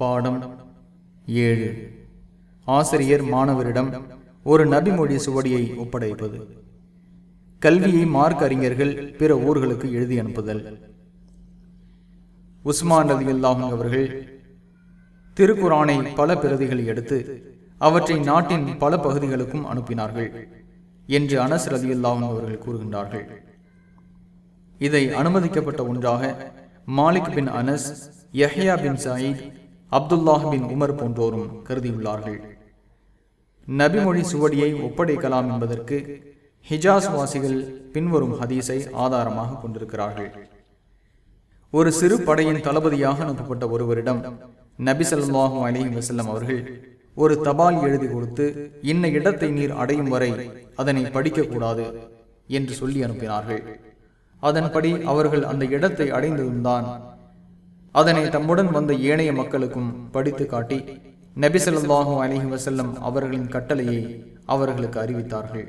பாடம் ஏழு. ஆசிரியர் மாணவரிடம் ஒரு நபிமொழி சுவடியை ஒப்படைப்பது. கல்வியை மார்க் அறிஞர்கள் பிற ஊர்களுக்கு எழுதி அனுப்புதல். உஸ்மான் ரதி அல்லாஹும் அவர்கள் திருக்குறானை பல பிரதிகள் எடுத்து அவற்றை நாட்டின் பல பகுதிகளுக்கும் அனுப்பினார்கள் என்று அனஸ் ரதி அல்லாஹும் அவர்கள் கூறுகின்றார்கள். இதை அனுமதிக்கப்பட்ட ஒன்றாக மாலிக் பின் அனஸ் யஹ்யா பின் சயீத் அப்துல்லாஹின் உமர் போன்றோரும் கருதியுள்ளார்கள். நபிமொழி சுவடியை ஒப்படைக்கலாம் என்பதற்கு ஹிஜாஸ் வாசிகள் பின்வரும் ஹதீஸை ஆதாரமாக கொண்டிருக்கிறார்கள். ஒரு சிறு படையின் தளபதியாக அனுப்பப்பட்ட ஒருவரிடம் நபி ஸல்லல்லாஹு அலைஹி வஸல்லம் அவர்கள் ஒரு தபால் எழுதி கொடுத்து இன்ன இடத்தை நீர் அடையும் வரை அதனை படிக்கக்கூடாது என்று சொல்லி அனுப்பினார்கள். அதன்படி அவர்கள் அந்த இடத்தை அடைந்ததும்தான் அதனை தம்முடன் வந்த ஏனைய மக்களுக்கும் படித்து காட்டி நபிசல்லாஹு ஸல்லல்லாஹு வசல்லம் அவர்களின் கட்டளையை அவர்களுக்கு அறிவித்தார்கள்.